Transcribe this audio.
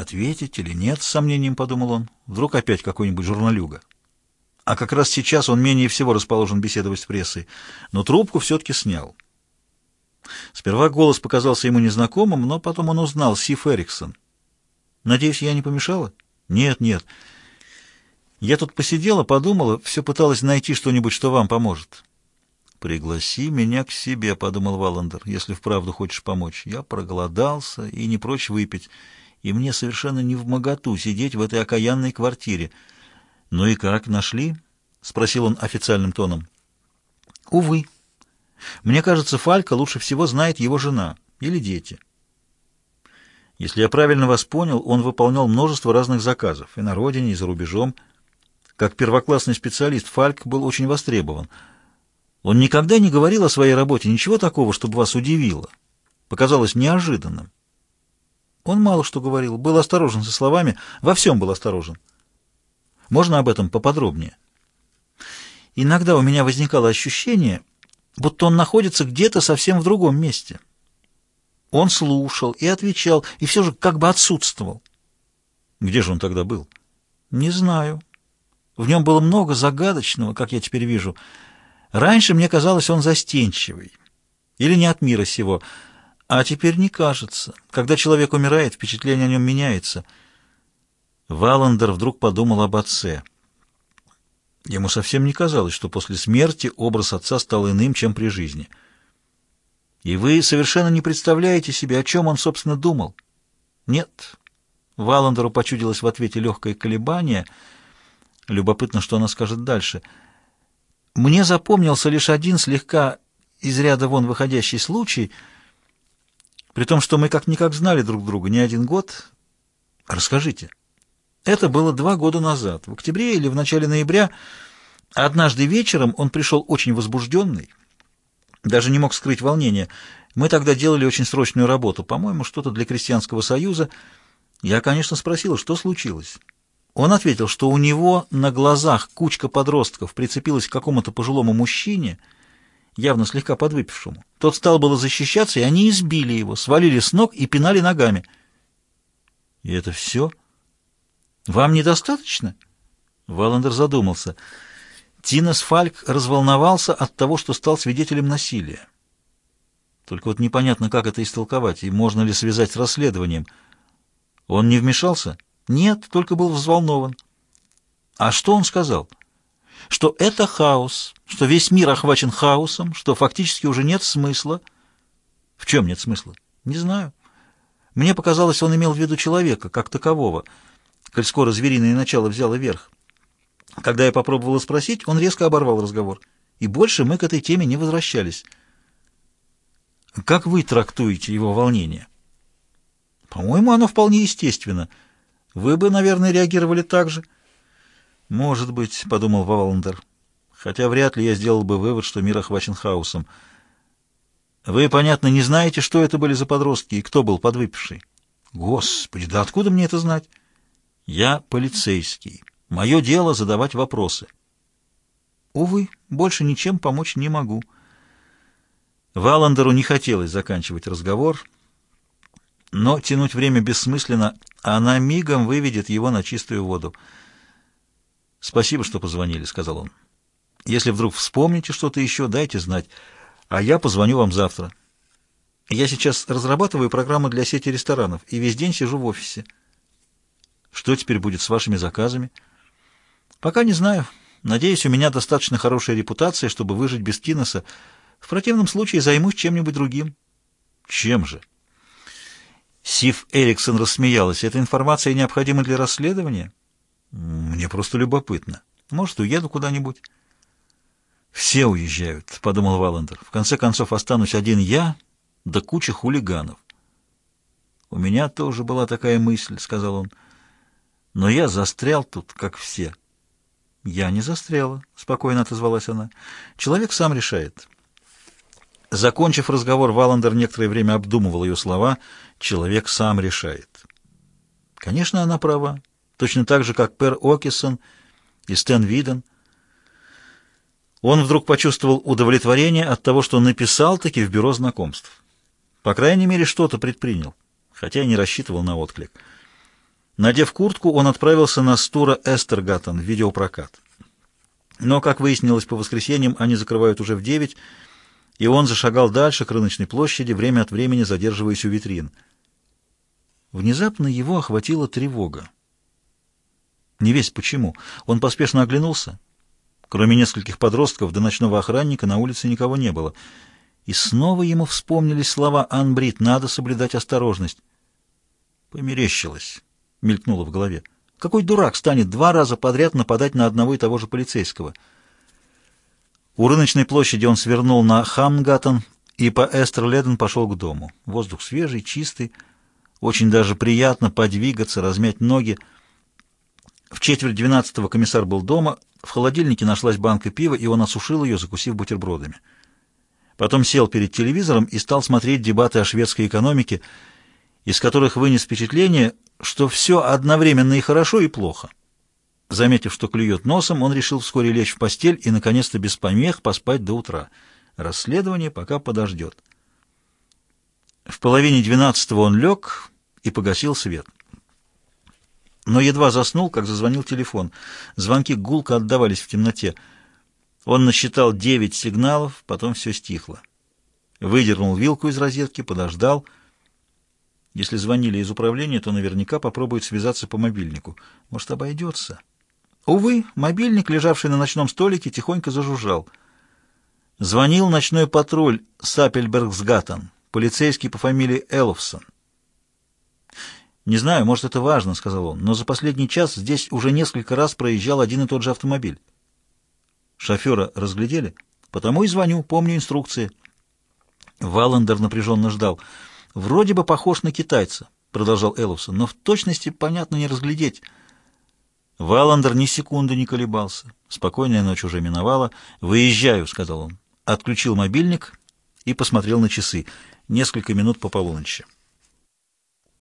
Ответить или нет, с сомнением подумал он. Вдруг опять какой-нибудь журналюга. А как раз сейчас он менее всего расположен беседовать с прессой, но трубку все-таки снял. Сперва голос показался ему незнакомым, но потом он узнал Сиф Эриксон. «Надеюсь, я не помешала?» «Нет, нет. Я тут посидела, подумала, все пыталась найти что-нибудь, что вам поможет». «Пригласи меня к себе», — подумал Валандер, — «если вправду хочешь помочь. Я проголодался и не прочь выпить, и мне совершенно не в моготу сидеть в этой окаянной квартире». «Ну и как, нашли?» — спросил он официальным тоном. «Увы. Мне кажется, Фалька лучше всего знает его жена или дети». Если я правильно вас понял, он выполнял множество разных заказов и на родине, и за рубежом. Как первоклассный специалист Фальк был очень востребован — он никогда не говорил о своей работе ничего такого, чтобы вас удивило. Показалось неожиданным. Он мало что говорил, был осторожен со словами, во всем был осторожен. Можно об этом поподробнее? Иногда у меня возникало ощущение, будто он находится где-то совсем в другом месте. Он слушал и отвечал, и все же как бы отсутствовал. Где же он тогда был? Не знаю. В нем было много загадочного, как я теперь вижу, — Раньше мне казалось, он застенчивый или не от мира сего, а теперь не кажется. Когда человек умирает, впечатление о нем меняется. Валандер вдруг подумал об отце. Ему совсем не казалось, что после смерти образ отца стал иным, чем при жизни. И вы совершенно не представляете себе, о чем он, собственно, думал. Нет. Валандеру почудилось в ответе легкое колебание. Любопытно, что она скажет дальше — мне запомнился лишь один слегка из ряда вон выходящий случай, при том, что мы как-никак знали друг друга не один год. Расскажите. Это было два года назад, в октябре или в начале ноября. Однажды вечером он пришел очень возбужденный, даже не мог скрыть волнение. Мы тогда делали очень срочную работу, по-моему, что-то для Крестьянского союза. Я, конечно, спросила, что случилось. Он ответил, что у него на глазах кучка подростков прицепилась к какому-то пожилому мужчине, явно слегка подвыпившему. Тот стал было защищаться, и они избили его, свалили с ног и пинали ногами. «И это все? Вам недостаточно?» Валандер задумался. Тинес Фальк разволновался от того, что стал свидетелем насилия. Только вот непонятно, как это истолковать, и можно ли связать с расследованием. Он не вмешался?» Нет, только был взволнован. А что он сказал? Что это хаос, что весь мир охвачен хаосом, что фактически уже нет смысла. В чем нет смысла? Не знаю. Мне показалось, он имел в виду человека, как такового, коль скоро звериное начало взяло верх. Когда я попробовала спросить, он резко оборвал разговор. И больше мы к этой теме не возвращались. Как вы трактуете его волнение? По-моему, оно вполне естественно — вы бы, наверное, реагировали так же. Может быть, — подумал Валандер, — хотя вряд ли я сделал бы вывод, что мир охвачен хаосом. Вы, понятно, не знаете, что это были за подростки и кто был подвыпивший. Господи, да откуда мне это знать? Я полицейский. Мое дело задавать вопросы. Увы, больше ничем помочь не могу. Валандеру не хотелось заканчивать разговор, но тянуть время бессмысленно, она мигом выведет его на чистую воду. «Спасибо, что позвонили», — сказал он. «Если вдруг вспомните что-то еще, дайте знать, а я позвоню вам завтра. Я сейчас разрабатываю программу для сети ресторанов и весь день сижу в офисе. Что теперь будет с вашими заказами?» «Пока не знаю. Надеюсь, у меня достаточно хорошая репутация, чтобы выжить без Киноса. В противном случае займусь чем-нибудь другим». «Чем же?» Сив Эриксон рассмеялась. «Эта информация необходима для расследования?» «Мне просто любопытно. Может, уеду куда-нибудь?» «Все уезжают», — подумал Валандер. «В конце концов, останусь один я, да куча хулиганов». «У меня тоже была такая мысль», — сказал он. «Но я застрял тут, как все». «Я не застряла», — спокойно отозвалась она. «Человек сам решает». Закончив разговор, Валандер некоторое время обдумывал ее слова — человек сам решает. Конечно, она права. Точно так же, как Пер Окисон и Стэн Виден. Он вдруг почувствовал удовлетворение от того, что написал-таки в бюро знакомств. По крайней мере, что-то предпринял, хотя и не рассчитывал на отклик. Надев куртку, он отправился на Стура Эстергаттен в видеопрокат. Но, как выяснилось, по воскресеньям они закрывают уже в девять, и он зашагал дальше к рыночной площади, время от времени задерживаясь у витрин. Внезапно его охватила тревога. Не весь почему. Он поспешно оглянулся. Кроме нескольких подростков до ночного охранника на улице никого не было. И снова ему вспомнились слова Анбрид «надо соблюдать осторожность». «Померещилось», — мелькнуло в голове. «Какой дурак станет два раза подряд нападать на одного и того же полицейского?» У рыночной площади он свернул на Хамнгаттен и по Эстерледен пошел к дому. Воздух свежий, чистый, очень даже приятно подвигаться, размять ноги. В четверть двенадцатого комиссар был дома, в холодильнике нашлась банка пива, и он осушил ее, закусив бутербродами. Потом сел перед телевизором и стал смотреть дебаты о шведской экономике, из которых вынес впечатление, что все одновременно и хорошо, и плохо. Заметив, что клюет носом, он решил вскоре лечь в постель и, наконец-то, без помех поспать до утра. Расследование пока подождет. В половине двенадцатого он лег и погасил свет. Но едва заснул, как зазвонил телефон. Звонки гулко отдавались в темноте. Он насчитал девять сигналов, потом все стихло. Выдернул вилку из розетки, подождал. Если звонили из управления, то наверняка попробует связаться по мобильнику. Может, обойдется? Увы, мобильник, лежавший на ночном столике, тихонько зажужжал. Звонил ночной патруль Сапельбергсгаттен, полицейский по фамилии Элловсон. «Не знаю, может, это важно», — сказал он, «но за последний час здесь уже несколько раз проезжал один и тот же автомобиль». Шофера разглядели? «Потому и звоню, помню инструкции». Валандер напряженно ждал. «Вроде бы похож на китайца», — продолжал Элловсон, «но в точности, понятно, не разглядеть». Валандер ни секунды не колебался. Спокойная ночь уже миновала. «Выезжаю», — сказал он. Отключил мобильник и посмотрел на часы. Несколько минут по полуночи.